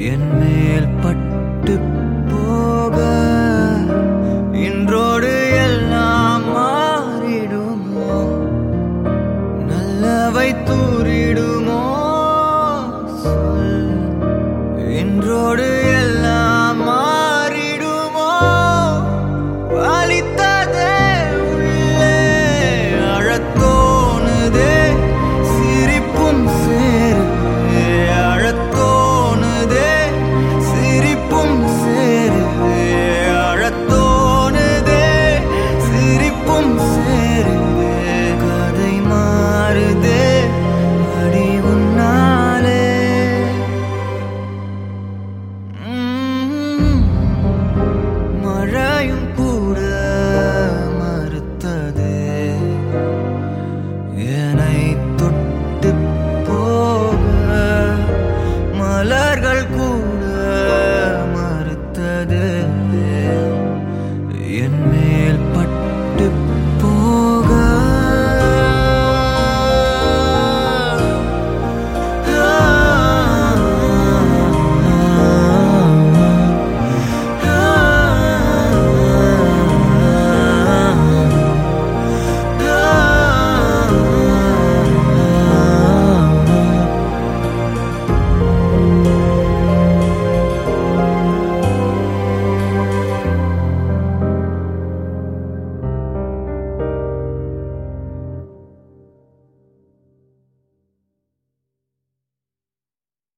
என் மேல் பட்டு போக இன்றோடு எல்லாம் மாறிடுமோ? நல்லவை தூரிடுமோ? இன்றோடு